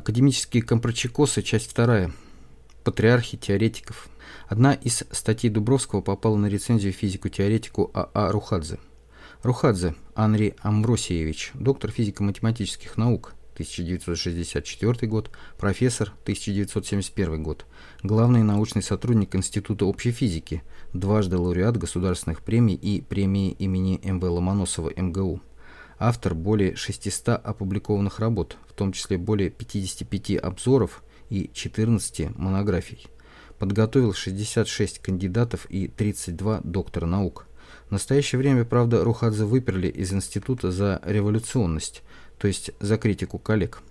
Академические компрочекосы, часть вторая. Патриархи теоретиков. Одна из статей Дубровского попала на рецензию физику-теоретику А.А. Рухадзе. Рухадзе Анри Амвросиевич, доктор физико-математических наук, 1964 год, профессор, 1971 год, главный научный сотрудник Института общей физики, дважды лауреат государственных премий и премии имени М.В. Ломоносова МГУ. Автор более 600 опубликованных работ, в том числе более 55 обзоров и 14 монографий. Подготовил 66 кандидатов и 32 доктора наук. В настоящее время, правда, Рухадзе выперли из института за революционность, то есть за критику коллег.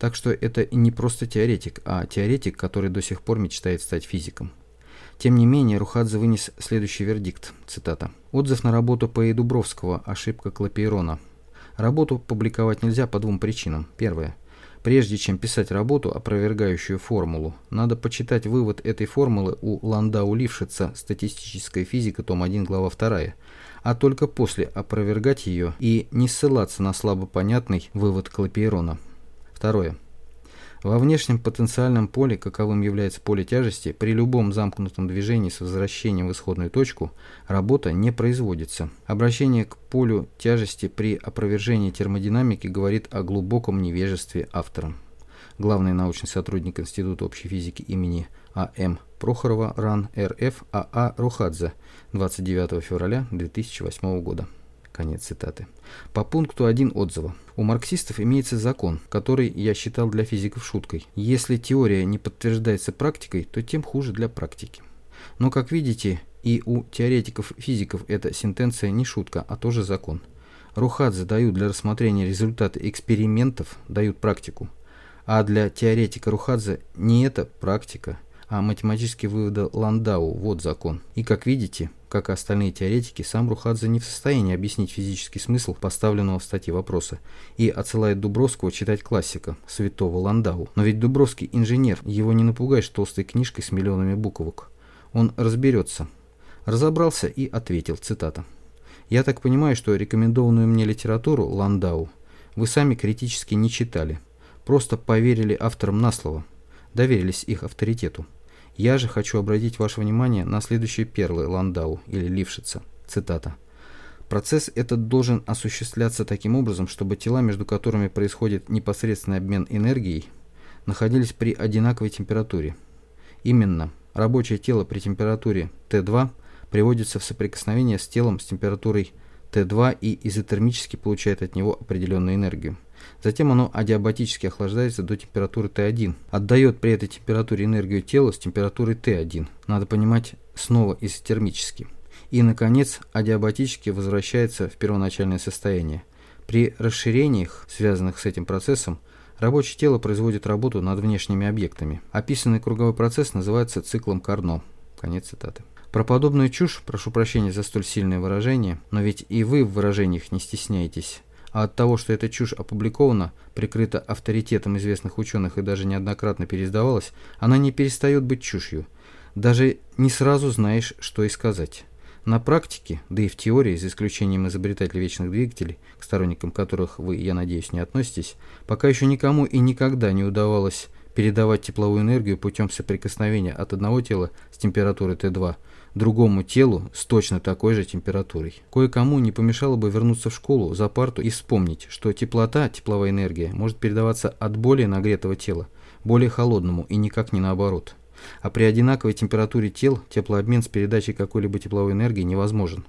Так что это не просто теоретик, а теоретик, который до сих пор мечтает стать физиком. Тем не менее, Рухадзе вынес следующий вердикт, цитата. «Отзыв на работу П.И. Дубровского. Ошибка Клапейрона. Работу публиковать нельзя по двум причинам. Первое. Прежде чем писать работу, опровергающую формулу, надо почитать вывод этой формулы у Ландау Лившица «Статистическая физика», том 1, глава 2, а только после опровергать ее и не ссылаться на слабопонятный вывод Клапейрона. Второе. Во внешнем потенциальном поле, каковым является поле тяжести, при любом замкнутом движении с возвращением в исходную точку, работа не производится. Обращение к полю тяжести при опровержении термодинамики говорит о глубоком невежестве автора. Главный научный сотрудник Института общей физики имени А.М. Прохорова РАН РФ А.А. Рухадзе 29 февраля 2008 года. Конец цитаты. По пункту 1 отзыва. У марксистов имеется закон, который я считал для физиков шуткой. Если теория не подтверждается практикой, то тем хуже для практики. Но, как видите, и у теоретиков-физиков эта сентенция не шутка, а тоже закон. Рухадзе дают для рассмотрения результаты экспериментов, дают практику. А для теоретика Рухадзе не это практика, а математические выводы Ландау – вот закон. И, как видите, как и остальные теоретики, сам Рухадзе не в состоянии объяснить физический смысл поставленного в статье вопроса и отсылает Дубровского читать классика, святого Ландау. Но ведь Дубровский инженер, его не напугаешь толстой книжкой с миллионами буквок. Он разберется. Разобрался и ответил, цитата. «Я так понимаю, что рекомендованную мне литературу Ландау вы сами критически не читали, просто поверили авторам на слово, доверились их авторитету. Я же хочу обратить ваше внимание на следующие перлы Ландау или Лившица. Цитата. Процесс этот должен осуществляться таким образом, чтобы тела, между которыми происходит непосредственный обмен энергией, находились при одинаковой температуре. Именно рабочее тело при температуре Т2 приводится в соприкосновение с телом с температурой Т2 и изотермически получает от него определенную энергию. Затем оно адиабатически охлаждается до температуры Т1, отдает при этой температуре энергию тела с температурой Т1. Надо понимать снова изотермически. И, наконец, адиабатически возвращается в первоначальное состояние. При расширениях, связанных с этим процессом, рабочее тело производит работу над внешними объектами. Описанный круговой процесс называется циклом Карно. Конец цитаты. Про подобную чушь, прошу прощения за столь сильное выражение, но ведь и вы в выражениях не стесняетесь, а от того, что эта чушь опубликована, прикрыта авторитетом известных ученых и даже неоднократно переиздавалась, она не перестает быть чушью. Даже не сразу знаешь, что и сказать. На практике, да и в теории, за исключением изобретателей вечных двигателей, к сторонникам которых вы, я надеюсь, не относитесь, пока еще никому и никогда не удавалось передавать тепловую энергию путем соприкосновения от одного тела с температурой Т2 другому телу с точно такой же температурой. Кое-кому не помешало бы вернуться в школу за парту и вспомнить, что теплота, тепловая энергия, может передаваться от более нагретого тела, более холодному и никак не наоборот. А при одинаковой температуре тел теплообмен с передачей какой-либо тепловой энергии невозможен.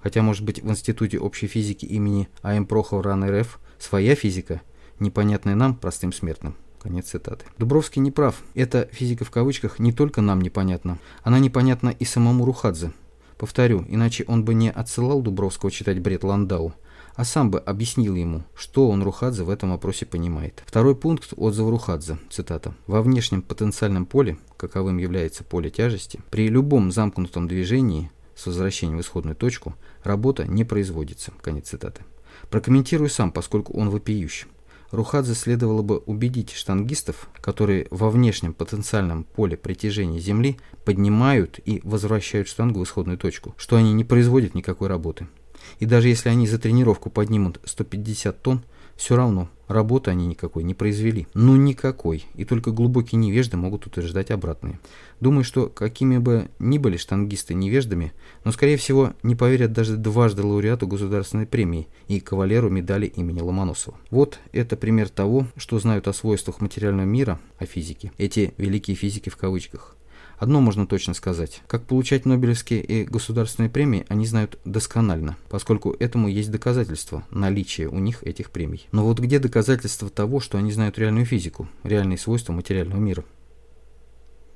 Хотя, может быть, в Институте общей физики имени А.М. Прохорова РАН РФ своя физика, непонятная нам, простым смертным. Конец цитаты. Дубровский не прав. Эта физика в кавычках не только нам непонятна. Она непонятна и самому Рухадзе. Повторю, иначе он бы не отсылал Дубровского читать бред Ландау, а сам бы объяснил ему, что он Рухадзе в этом вопросе понимает. Второй пункт отзыва Рухадзе, цитата. «Во внешнем потенциальном поле, каковым является поле тяжести, при любом замкнутом движении с возвращением в исходную точку, работа не производится». Конец цитаты. Прокомментирую сам, поскольку он вопиющий. Рухадзе следовало бы убедить штангистов, которые во внешнем потенциальном поле притяжения Земли поднимают и возвращают штангу в исходную точку, что они не производят никакой работы. И даже если они за тренировку поднимут 150 тонн, Все равно, работы они никакой не произвели. Ну никакой. И только глубокие невежды могут утверждать обратное. Думаю, что какими бы ни были штангисты невеждами, но, скорее всего, не поверят даже дважды лауреату государственной премии и кавалеру медали имени Ломоносова. Вот это пример того, что знают о свойствах материального мира, о физике, эти великие физики в кавычках. Одно можно точно сказать. Как получать Нобелевские и государственные премии, они знают досконально, поскольку этому есть доказательства наличия у них этих премий. Но вот где доказательства того, что они знают реальную физику, реальные свойства материального мира?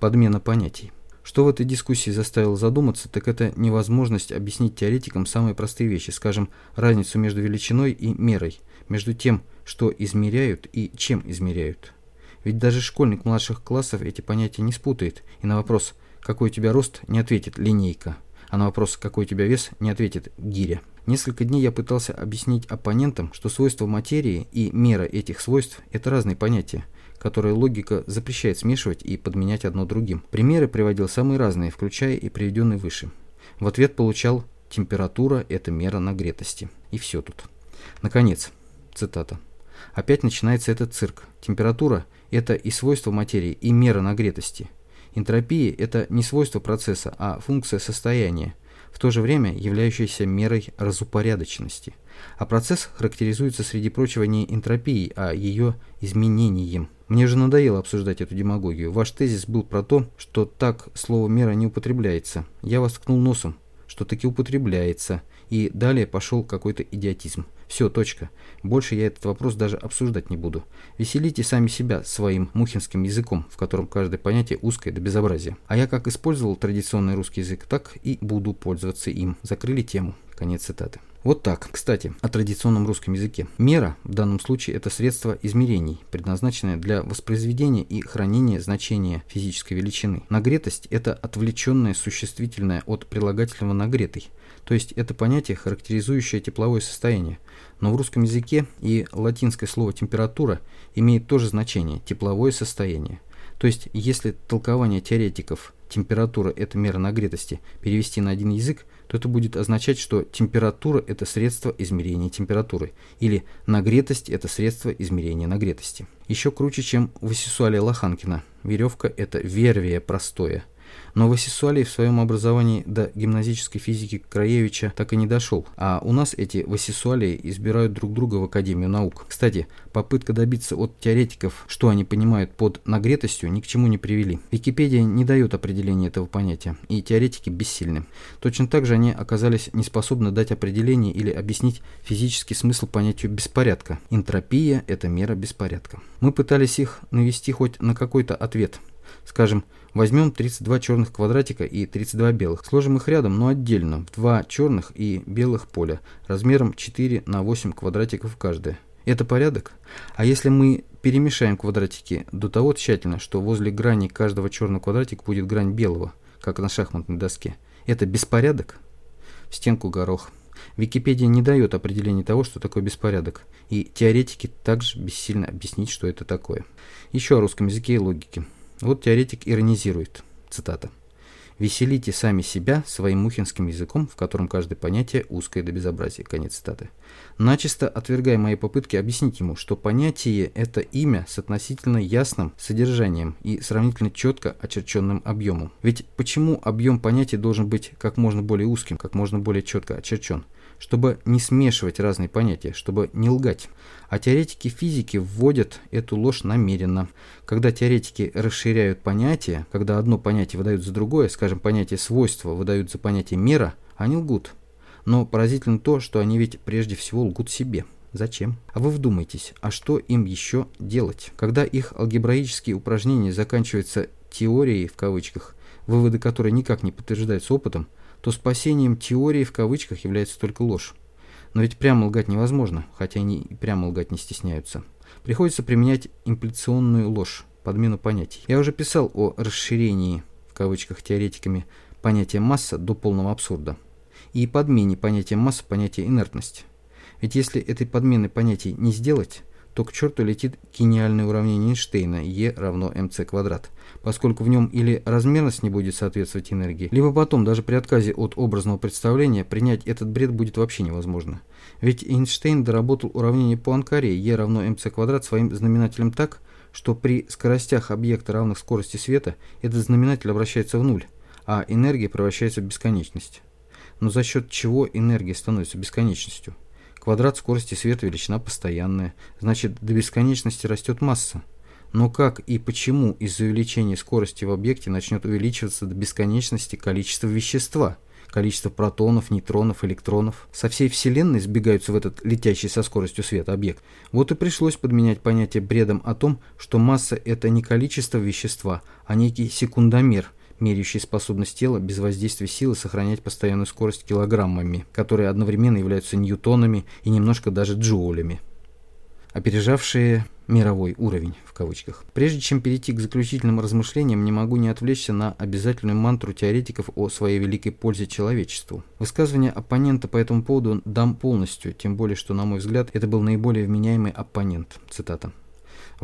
Подмена понятий. Что в этой дискуссии заставило задуматься, так это невозможность объяснить теоретикам самые простые вещи, скажем, разницу между величиной и мерой, между тем, что измеряют и чем измеряют. Ведь даже школьник младших классов эти понятия не спутает, и на вопрос «какой у тебя рост?» не ответит «линейка», а на вопрос «какой у тебя вес?» не ответит «гиря». Несколько дней я пытался объяснить оппонентам, что свойства материи и мера этих свойств – это разные понятия, которые логика запрещает смешивать и подменять одно другим. Примеры приводил самые разные, включая и приведенные выше. В ответ получал «температура – это мера нагретости». И все тут. Наконец, цитата. Опять начинается этот цирк. Температура – это и свойство материи, и мера нагретости. Энтропия – это не свойство процесса, а функция состояния, в то же время являющаяся мерой разупорядоченности. А процесс характеризуется, среди прочего, не энтропией, а ее изменением. Мне же надоело обсуждать эту демагогию. Ваш тезис был про то, что так слово «мера» не употребляется. Я вас ткнул носом, что таки употребляется. И далее пошел какой-то идиотизм. Все, точка. Больше я этот вопрос даже обсуждать не буду. Веселите сами себя своим мухинским языком, в котором каждое понятие узкое до безобразия. А я как использовал традиционный русский язык, так и буду пользоваться им. Закрыли тему. Конец цитаты. Вот так. Кстати, о традиционном русском языке. Мера в данном случае это средство измерений, предназначенное для воспроизведения и хранения значения физической величины. Нагретость – это отвлеченное существительное от прилагательного «нагретый», то есть это понятие, характеризующее тепловое состояние. Но в русском языке и латинское слово «температура» имеет тоже значение – тепловое состояние. То есть, если толкование теоретиков «температура – это мера нагретости» перевести на один язык, то это будет означать, что температура – это средство измерения температуры, или нагретость – это средство измерения нагретости. Еще круче, чем в Васисуале Лоханкина. Веревка – это вервие простое – но Васисуалий в своем образовании до гимназической физики Краевича так и не дошел, а у нас эти Васисуалии избирают друг друга в Академию наук. Кстати, попытка добиться от теоретиков, что они понимают под нагретостью, ни к чему не привели. Википедия не дает определения этого понятия, и теоретики бессильны. Точно так же они оказались не способны дать определение или объяснить физический смысл понятию беспорядка. Энтропия – это мера беспорядка. Мы пытались их навести хоть на какой-то ответ. Скажем, Возьмем 32 черных квадратика и 32 белых. Сложим их рядом, но отдельно, в два черных и белых поля, размером 4 на 8 квадратиков каждое. Это порядок? А если мы перемешаем квадратики до того тщательно, что возле грани каждого черного квадратика будет грань белого, как на шахматной доске, это беспорядок? В стенку горох. Википедия не дает определения того, что такое беспорядок, и теоретики также бессильно объяснить, что это такое. Еще о русском языке и логике. Вот теоретик иронизирует. Цитата. «Веселите сами себя своим мухинским языком, в котором каждое понятие узкое до безобразия». Конец цитаты. Начисто отвергая мои попытки объяснить ему, что понятие – это имя с относительно ясным содержанием и сравнительно четко очерченным объемом. Ведь почему объем понятия должен быть как можно более узким, как можно более четко очерчен? Чтобы не смешивать разные понятия, чтобы не лгать. А теоретики физики вводят эту ложь намеренно. Когда теоретики расширяют понятия, когда одно понятие выдают за другое, скажем, понятие свойства выдают за понятие мера, они лгут. Но поразительно то, что они ведь прежде всего лгут себе. Зачем? А вы вдумайтесь, а что им еще делать? Когда их алгебраические упражнения заканчиваются «теорией» в кавычках, выводы которой никак не подтверждаются опытом, то спасением теории в кавычках является только ложь. Но ведь прямо лгать невозможно, хотя они и прямо лгать не стесняются. Приходится применять имплиционную ложь, подмену понятий. Я уже писал о расширении, в кавычках теоретиками, понятия масса до полного абсурда. И подмене понятия масса понятия инертность. Ведь если этой подмены понятий не сделать, то к черту летит гениальное уравнение Эйнштейна E равно mc квадрат, поскольку в нем или размерность не будет соответствовать энергии, либо потом, даже при отказе от образного представления, принять этот бред будет вообще невозможно. Ведь Эйнштейн доработал уравнение Пуанкаре E равно mc квадрат своим знаменателем так, что при скоростях объекта равных скорости света этот знаменатель обращается в нуль, а энергия превращается в бесконечность. Но за счет чего энергия становится бесконечностью? Квадрат скорости света величина постоянная, значит до бесконечности растет масса. Но как и почему из-за увеличения скорости в объекте начнет увеличиваться до бесконечности количество вещества, количество протонов, нейтронов, электронов? Со всей Вселенной сбегаются в этот летящий со скоростью света объект. Вот и пришлось подменять понятие бредом о том, что масса – это не количество вещества, а некий секундомер – меряющий способность тела без воздействия силы сохранять постоянную скорость килограммами, которые одновременно являются ньютонами и немножко даже джоулями, опережавшие «мировой уровень» в кавычках. Прежде чем перейти к заключительным размышлениям, не могу не отвлечься на обязательную мантру теоретиков о своей великой пользе человечеству. Высказывание оппонента по этому поводу дам полностью, тем более, что, на мой взгляд, это был наиболее вменяемый оппонент. Цитата.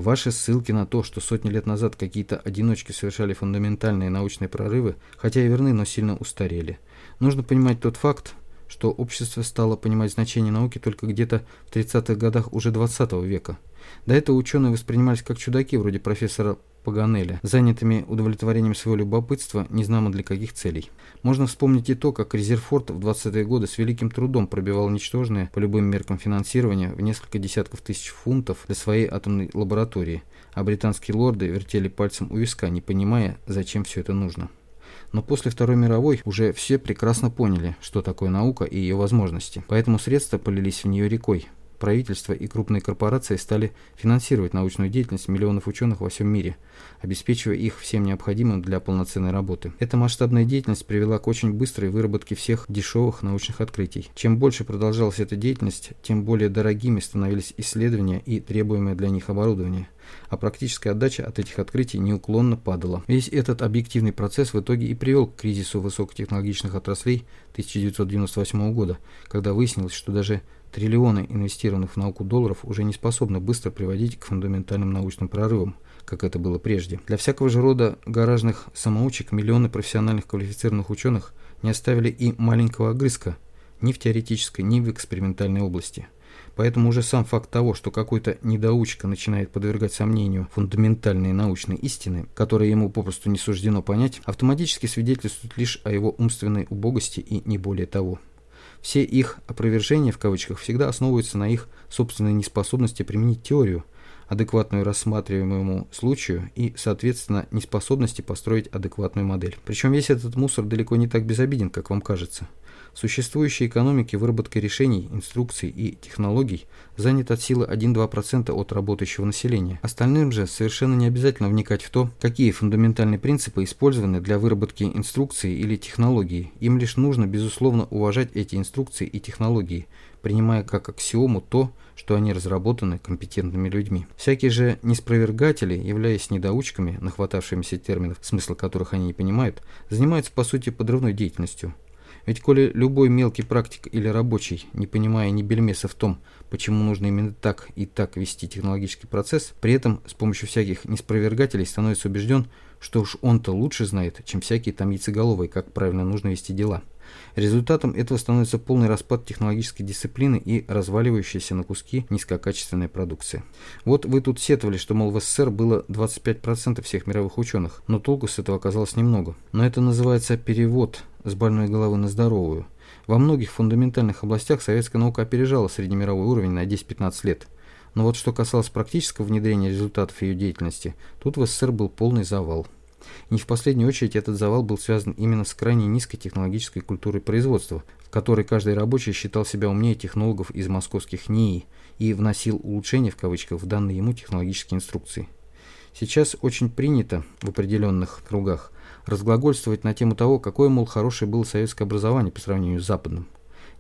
Ваши ссылки на то, что сотни лет назад какие-то одиночки совершали фундаментальные научные прорывы, хотя и верны, но сильно устарели. Нужно понимать тот факт, что общество стало понимать значение науки только где-то в 30-х годах уже 20 века. До этого ученые воспринимались как чудаки, вроде профессора Паганеля, занятыми удовлетворением своего любопытства, незнамо для каких целей. Можно вспомнить и то, как Резерфорд в 20-е годы с великим трудом пробивал ничтожное, по любым меркам финансирование, в несколько десятков тысяч фунтов для своей атомной лаборатории, а британские лорды вертели пальцем у виска, не понимая, зачем все это нужно. Но после Второй мировой уже все прекрасно поняли, что такое наука и ее возможности, поэтому средства полились в нее рекой, правительства и крупные корпорации стали финансировать научную деятельность миллионов ученых во всем мире, обеспечивая их всем необходимым для полноценной работы. Эта масштабная деятельность привела к очень быстрой выработке всех дешевых научных открытий. Чем больше продолжалась эта деятельность, тем более дорогими становились исследования и требуемое для них оборудование а практическая отдача от этих открытий неуклонно падала. Весь этот объективный процесс в итоге и привел к кризису высокотехнологичных отраслей 1998 года, когда выяснилось, что даже Триллионы инвестированных в науку долларов уже не способны быстро приводить к фундаментальным научным прорывам, как это было прежде. Для всякого же рода гаражных самоучек миллионы профессиональных квалифицированных ученых не оставили и маленького огрызка ни в теоретической, ни в экспериментальной области. Поэтому уже сам факт того, что какой-то недоучка начинает подвергать сомнению фундаментальные научные истины, которые ему попросту не суждено понять, автоматически свидетельствует лишь о его умственной убогости и не более того. Все их опровержения в кавычках всегда основываются на их собственной неспособности применить теорию, адекватную рассматриваемому случаю и, соответственно, неспособности построить адекватную модель. Причем весь этот мусор далеко не так безобиден, как вам кажется. Существующей экономике выработка решений, инструкций и технологий занят от силы 1-2% от работающего населения. Остальным же совершенно не обязательно вникать в то, какие фундаментальные принципы использованы для выработки инструкции или технологии. Им лишь нужно, безусловно, уважать эти инструкции и технологии, принимая как аксиому то, что они разработаны компетентными людьми. Всякие же неспровергатели, являясь недоучками, нахватавшимися терминов, смысла которых они не понимают, занимаются по сути подрывной деятельностью. Ведь коли любой мелкий практик или рабочий, не понимая ни бельмеса в том, почему нужно именно так и так вести технологический процесс, при этом с помощью всяких неспровергателей становится убежден, что уж он-то лучше знает, чем всякие там яйцеголовые, как правильно нужно вести дела. Результатом этого становится полный распад технологической дисциплины и разваливающаяся на куски низкокачественная продукция. Вот вы тут сетовали, что, мол, в СССР было 25% всех мировых ученых, но толку с этого оказалось немного. Но это называется перевод с больной головы на здоровую. Во многих фундаментальных областях советская наука опережала среднемировой уровень на 10-15 лет. Но вот что касалось практического внедрения результатов ее деятельности, тут в СССР был полный завал. И не в последнюю очередь этот завал был связан именно с крайне низкой технологической культурой производства, в которой каждый рабочий считал себя умнее технологов из московских НИИ и вносил улучшения в кавычках в данные ему технологические инструкции. Сейчас очень принято в определенных кругах разглагольствовать на тему того, какое, мол, хорошее было советское образование по сравнению с западным.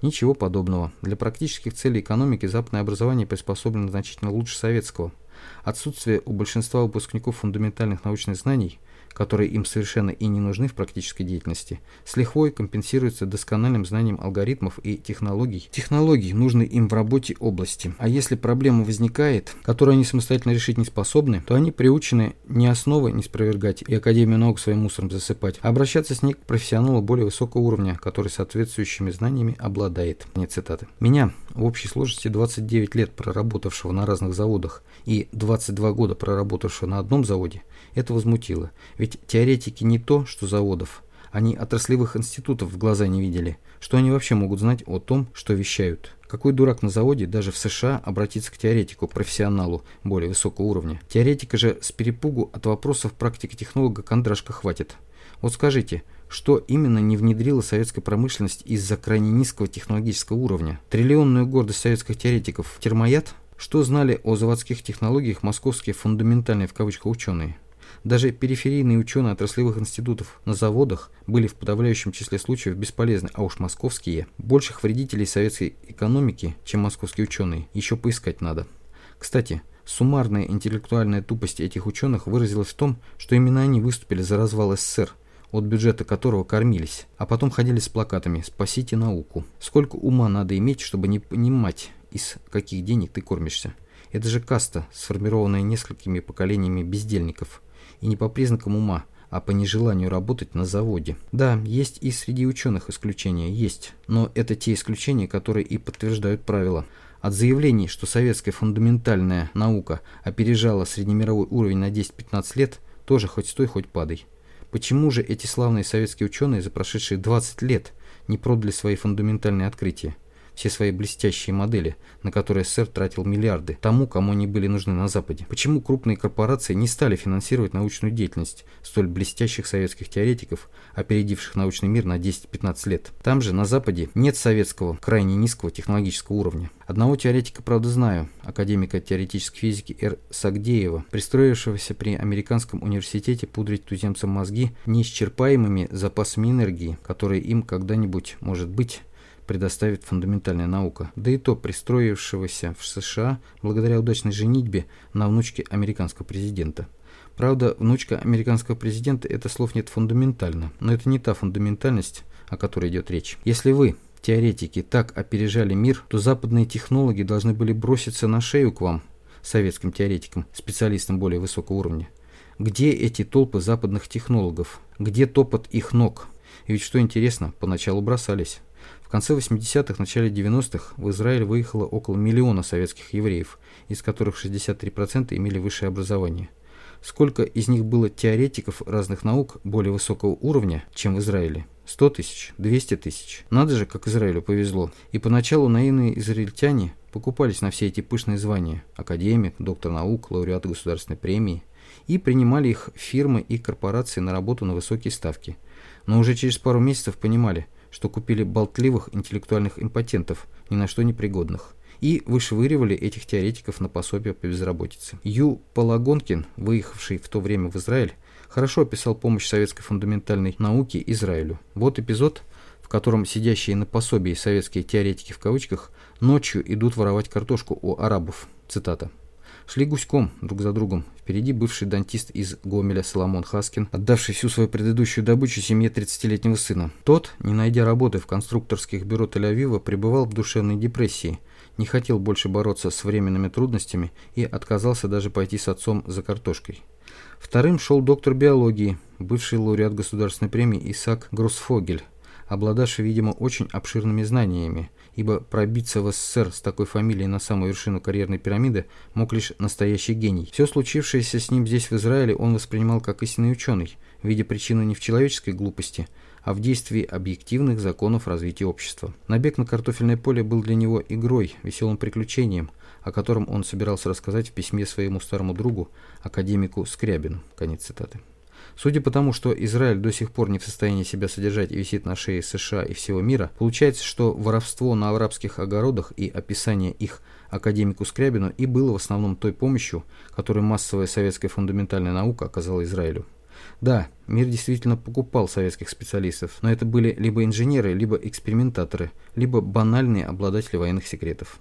Ничего подобного. Для практических целей экономики западное образование приспособлено значительно лучше советского. Отсутствие у большинства выпускников фундаментальных научных знаний которые им совершенно и не нужны в практической деятельности, с лихвой компенсируются доскональным знанием алгоритмов и технологий, технологий, нужны им в работе области. А если проблема возникает, которую они самостоятельно решить не способны, то они приучены не основы не спровергать и Академию наук своим мусором засыпать, а обращаться с ней к профессионалу более высокого уровня, который соответствующими знаниями обладает. Не цитаты. Меня, в общей сложности 29 лет проработавшего на разных заводах и 22 года проработавшего на одном заводе, это возмутило. Ведь теоретики не то, что заводов. Они отраслевых институтов в глаза не видели. Что они вообще могут знать о том, что вещают? Какой дурак на заводе даже в США обратится к теоретику, профессионалу более высокого уровня? Теоретика же с перепугу от вопросов практики технолога Кондрашка хватит. Вот скажите, что именно не внедрила советская промышленность из-за крайне низкого технологического уровня? Триллионную гордость советских теоретиков – термояд? Что знали о заводских технологиях московские фундаментальные в кавычках ученые? Даже периферийные ученые отраслевых институтов на заводах были в подавляющем числе случаев бесполезны, а уж московские. Больших вредителей советской экономики, чем московские ученые, еще поискать надо. Кстати, суммарная интеллектуальная тупость этих ученых выразилась в том, что именно они выступили за развал СССР, от бюджета которого кормились, а потом ходили с плакатами «Спасите науку». Сколько ума надо иметь, чтобы не понимать, из каких денег ты кормишься? Это же каста, сформированная несколькими поколениями бездельников – и не по признакам ума, а по нежеланию работать на заводе. Да, есть и среди ученых исключения, есть, но это те исключения, которые и подтверждают правила. От заявлений, что советская фундаментальная наука опережала среднемировой уровень на 10-15 лет, тоже хоть стой, хоть падай. Почему же эти славные советские ученые за прошедшие 20 лет не продали свои фундаментальные открытия? Все свои блестящие модели, на которые СССР тратил миллиарды, тому, кому они были нужны на Западе. Почему крупные корпорации не стали финансировать научную деятельность столь блестящих советских теоретиков, опередивших научный мир на 10-15 лет? Там же, на Западе, нет советского, крайне низкого технологического уровня. Одного теоретика, правда, знаю, академика теоретической физики Р. Сагдеева, пристроившегося при Американском университете пудрить туземцам мозги неисчерпаемыми запасами энергии, которые им когда-нибудь, может быть, предоставит фундаментальная наука, да и то пристроившегося в США благодаря удачной женитьбе на внучке американского президента. Правда, внучка американского президента – это слов нет фундаментально, но это не та фундаментальность, о которой идет речь. Если вы, теоретики, так опережали мир, то западные технологи должны были броситься на шею к вам, советским теоретикам, специалистам более высокого уровня. Где эти толпы западных технологов? Где топот их ног? И ведь что интересно, поначалу бросались. Конце 80-х, начале 90-х в Израиль выехало около миллиона советских евреев, из которых 63% имели высшее образование. Сколько из них было теоретиков разных наук более высокого уровня, чем в Израиле? 100 тысяч, 200 тысяч. Надо же, как Израилю повезло. И поначалу наивные израильтяне покупались на все эти пышные звания – академик, доктор наук, лауреат государственной премии – и принимали их фирмы и корпорации на работу на высокие ставки. Но уже через пару месяцев понимали – что купили болтливых интеллектуальных импотентов, ни на что не пригодных, и вышвыривали этих теоретиков на пособие по безработице. Ю Палагонкин, выехавший в то время в Израиль, хорошо описал помощь советской фундаментальной науке Израилю. Вот эпизод, в котором сидящие на пособии советские теоретики в кавычках ночью идут воровать картошку у арабов. Цитата. Шли гуськом, друг за другом. Впереди бывший дантист из Гомеля Соломон Хаскин, отдавший всю свою предыдущую добычу семье 30-летнего сына. Тот, не найдя работы в конструкторских бюро Тель-Авива, пребывал в душевной депрессии, не хотел больше бороться с временными трудностями и отказался даже пойти с отцом за картошкой. Вторым шел доктор биологии, бывший лауреат государственной премии Исаак Гроссфогель, обладавший, видимо, очень обширными знаниями, ибо пробиться в СССР с такой фамилией на самую вершину карьерной пирамиды мог лишь настоящий гений. Все случившееся с ним здесь, в Израиле, он воспринимал как истинный ученый, видя причину не в человеческой глупости, а в действии объективных законов развития общества. Набег на картофельное поле был для него игрой, веселым приключением, о котором он собирался рассказать в письме своему старому другу, академику Скрябину. Конец цитаты. Судя по тому, что Израиль до сих пор не в состоянии себя содержать и висит на шее США и всего мира, получается, что воровство на арабских огородах и описание их академику Скрябину и было в основном той помощью, которую массовая советская фундаментальная наука оказала Израилю. Да, мир действительно покупал советских специалистов, но это были либо инженеры, либо экспериментаторы, либо банальные обладатели военных секретов.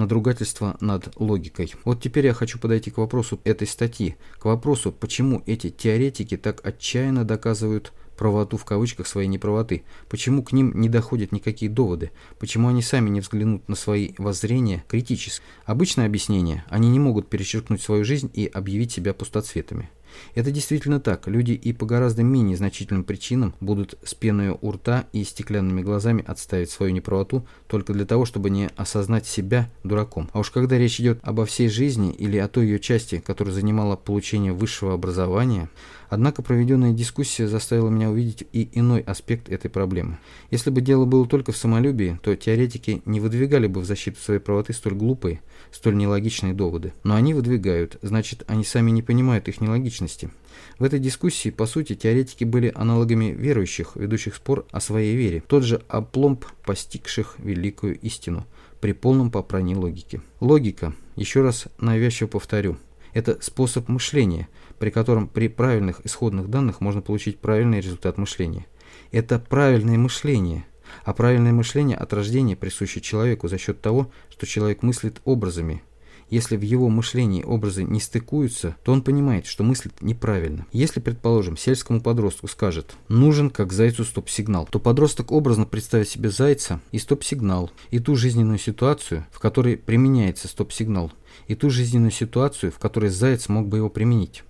Надругательство над логикой. Вот теперь я хочу подойти к вопросу этой статьи, к вопросу, почему эти теоретики так отчаянно доказывают правоту в кавычках своей неправоты, почему к ним не доходят никакие доводы, почему они сами не взглянут на свои воззрения критически. Обычное объяснение – они не могут перечеркнуть свою жизнь и объявить себя пустоцветами. Это действительно так. Люди и по гораздо менее значительным причинам будут с пеной у рта и стеклянными глазами отставить свою неправоту только для того, чтобы не осознать себя дураком. А уж когда речь идет обо всей жизни или о той ее части, которая занимала получение высшего образования, однако проведенная дискуссия заставила меня увидеть и иной аспект этой проблемы. Если бы дело было только в самолюбии, то теоретики не выдвигали бы в защиту своей правоты столь глупые, столь нелогичные доводы. Но они выдвигают, значит, они сами не понимают их нелогичности. В этой дискуссии, по сути, теоретики были аналогами верующих, ведущих спор о своей вере. Тот же опломб постигших великую истину при полном попрании логики. Логика, еще раз навязчиво повторю, это способ мышления, при котором при правильных исходных данных можно получить правильный результат мышления. Это правильное мышление, а правильное мышление от рождения присуще человеку за счет того, что человек мыслит образами. Если в его мышлении образы не стыкуются, то он понимает, что мыслит неправильно. Если, предположим, сельскому подростку скажет «нужен как зайцу стоп-сигнал», то подросток образно представит себе зайца и стоп-сигнал, и ту жизненную ситуацию, в которой применяется стоп-сигнал, и ту жизненную ситуацию, в которой заяц мог бы его применить.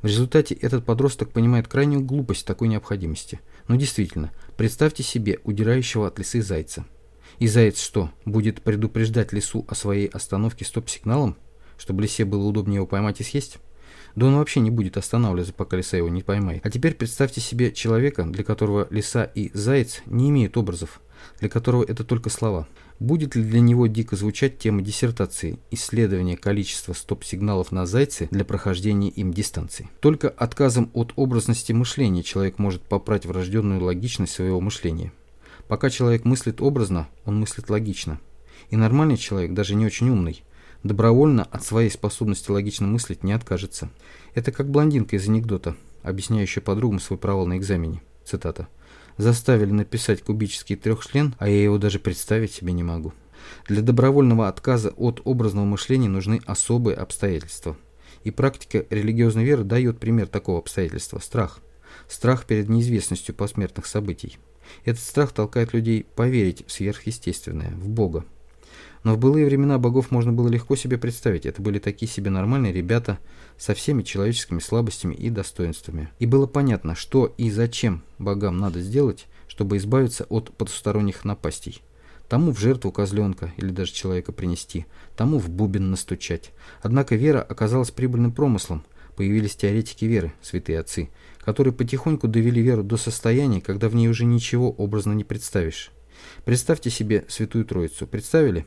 В результате этот подросток понимает крайнюю глупость такой необходимости. Но действительно, представьте себе удирающего от лисы зайца. И заяц что, будет предупреждать лису о своей остановке стоп-сигналом, чтобы лисе было удобнее его поймать и съесть? Да он вообще не будет останавливаться, пока лиса его не поймает. А теперь представьте себе человека, для которого лиса и заяц не имеют образов, для которого это только слова. Будет ли для него дико звучать тема диссертации «Исследование количества стоп-сигналов на зайце для прохождения им дистанции»? Только отказом от образности мышления человек может попрать врожденную логичность своего мышления. Пока человек мыслит образно, он мыслит логично. И нормальный человек, даже не очень умный, добровольно от своей способности логично мыслить не откажется. Это как блондинка из анекдота, объясняющая подругам свой провал на экзамене. Цитата заставили написать кубический трехчлен, а я его даже представить себе не могу. Для добровольного отказа от образного мышления нужны особые обстоятельства. И практика религиозной веры дает пример такого обстоятельства – страх. Страх перед неизвестностью посмертных событий. Этот страх толкает людей поверить в сверхъестественное, в Бога. Но в былые времена богов можно было легко себе представить. Это были такие себе нормальные ребята со всеми человеческими слабостями и достоинствами. И было понятно, что и зачем богам надо сделать, чтобы избавиться от потусторонних напастей. Тому в жертву козленка или даже человека принести, тому в бубен настучать. Однако вера оказалась прибыльным промыслом. Появились теоретики веры, святые отцы, которые потихоньку довели веру до состояния, когда в ней уже ничего образно не представишь. Представьте себе Святую Троицу. Представили?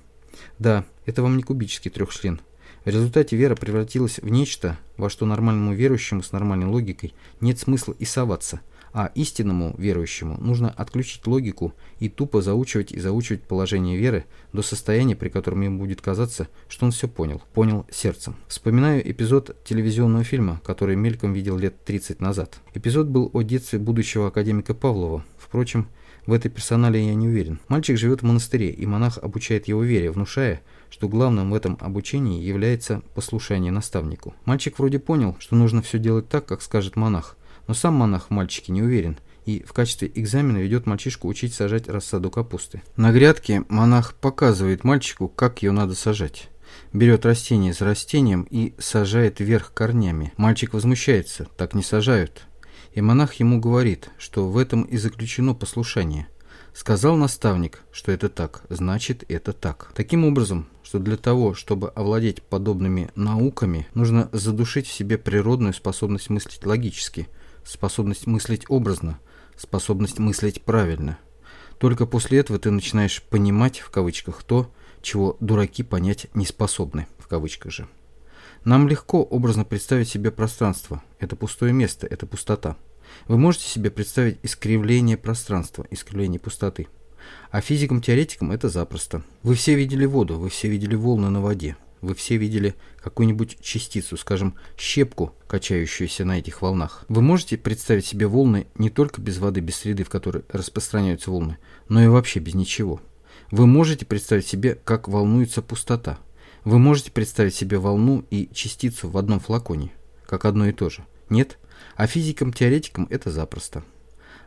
Да, это вам не кубический трехчлен. В результате вера превратилась в нечто, во что нормальному верующему с нормальной логикой нет смысла и соваться, а истинному верующему нужно отключить логику и тупо заучивать и заучивать положение веры до состояния, при котором ему будет казаться, что он все понял, понял сердцем. Вспоминаю эпизод телевизионного фильма, который мельком видел лет 30 назад. Эпизод был о детстве будущего академика Павлова. Впрочем, в этой персонале я не уверен. Мальчик живет в монастыре, и монах обучает его вере, внушая, что главным в этом обучении является послушание наставнику. Мальчик вроде понял, что нужно все делать так, как скажет монах, но сам монах в мальчике не уверен, и в качестве экзамена ведет мальчишку учить сажать рассаду капусты. На грядке монах показывает мальчику, как ее надо сажать. Берет растение за растением и сажает вверх корнями. Мальчик возмущается, так не сажают. И монах ему говорит, что в этом и заключено послушание. Сказал наставник, что это так, значит это так. Таким образом, что для того, чтобы овладеть подобными науками, нужно задушить в себе природную способность мыслить логически, способность мыслить образно, способность мыслить правильно. Только после этого ты начинаешь «понимать» в кавычках то, чего дураки понять не способны в кавычках же. Нам легко образно представить себе пространство. Это пустое место, это пустота. Вы можете себе представить искривление пространства, искривление пустоты. А физикам-теоретикам это запросто. Вы все видели воду, вы все видели волны на воде. Вы все видели какую-нибудь частицу, скажем, щепку, качающуюся на этих волнах. Вы можете представить себе волны не только без воды, без среды, в которой распространяются волны, но и вообще без ничего. Вы можете представить себе, как волнуется пустота. Вы можете представить себе волну и частицу в одном флаконе, как одно и то же. Нет? А физикам-теоретикам это запросто.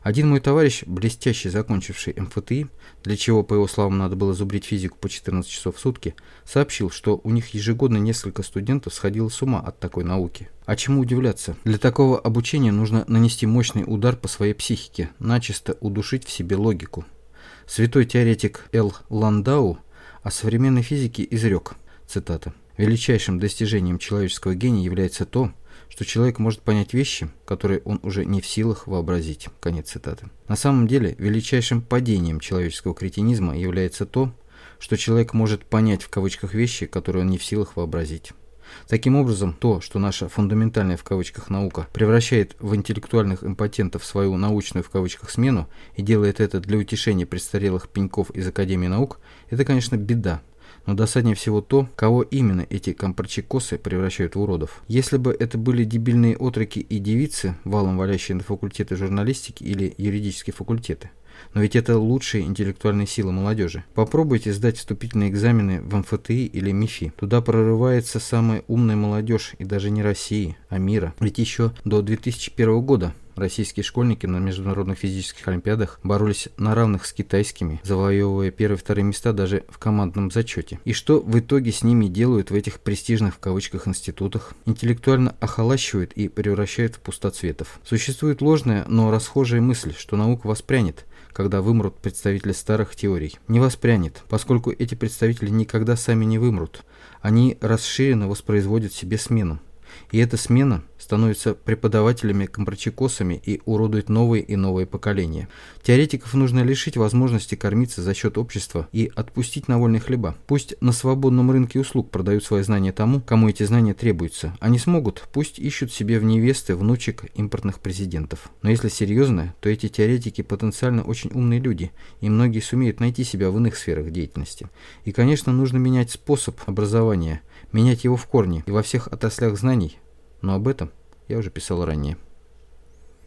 Один мой товарищ, блестяще закончивший МФТИ, для чего, по его словам, надо было зубрить физику по 14 часов в сутки, сообщил, что у них ежегодно несколько студентов сходило с ума от такой науки. А чему удивляться? Для такого обучения нужно нанести мощный удар по своей психике, начисто удушить в себе логику. Святой теоретик Эл Ландау о современной физике изрек, цитата, «Величайшим достижением человеческого гения является то, что человек может понять вещи, которые он уже не в силах вообразить. Конец цитаты. На самом деле, величайшим падением человеческого кретинизма является то, что человек может понять в кавычках вещи, которые он не в силах вообразить. Таким образом, то, что наша фундаментальная в кавычках наука превращает в интеллектуальных импотентов свою научную в кавычках смену и делает это для утешения престарелых пеньков из Академии наук, это, конечно, беда, но досаднее всего то, кого именно эти компрочекосы превращают в уродов. Если бы это были дебильные отроки и девицы, валом валящие на факультеты журналистики или юридические факультеты. Но ведь это лучшие интеллектуальные силы молодежи. Попробуйте сдать вступительные экзамены в МФТИ или МИФИ. Туда прорывается самая умная молодежь, и даже не России, а мира. Ведь еще до 2001 года Российские школьники на международных физических олимпиадах боролись на равных с китайскими, завоевывая первые и вторые места даже в командном зачете. И что в итоге с ними делают в этих престижных в кавычках институтах? Интеллектуально охолащивают и превращают в пустоцветов. Существует ложная, но расхожая мысль, что наука воспрянет, когда вымрут представители старых теорий. Не воспрянет, поскольку эти представители никогда сами не вымрут. Они расширенно воспроизводят себе смену. И эта смена становится преподавателями-компрочекосами и уродует новые и новые поколения. Теоретиков нужно лишить возможности кормиться за счет общества и отпустить на вольные хлеба. Пусть на свободном рынке услуг продают свои знания тому, кому эти знания требуются. Они смогут, пусть ищут себе в невесты внучек импортных президентов. Но если серьезно, то эти теоретики потенциально очень умные люди, и многие сумеют найти себя в иных сферах деятельности. И, конечно, нужно менять способ образования – менять его в корне и во всех отраслях знаний, но об этом я уже писал ранее.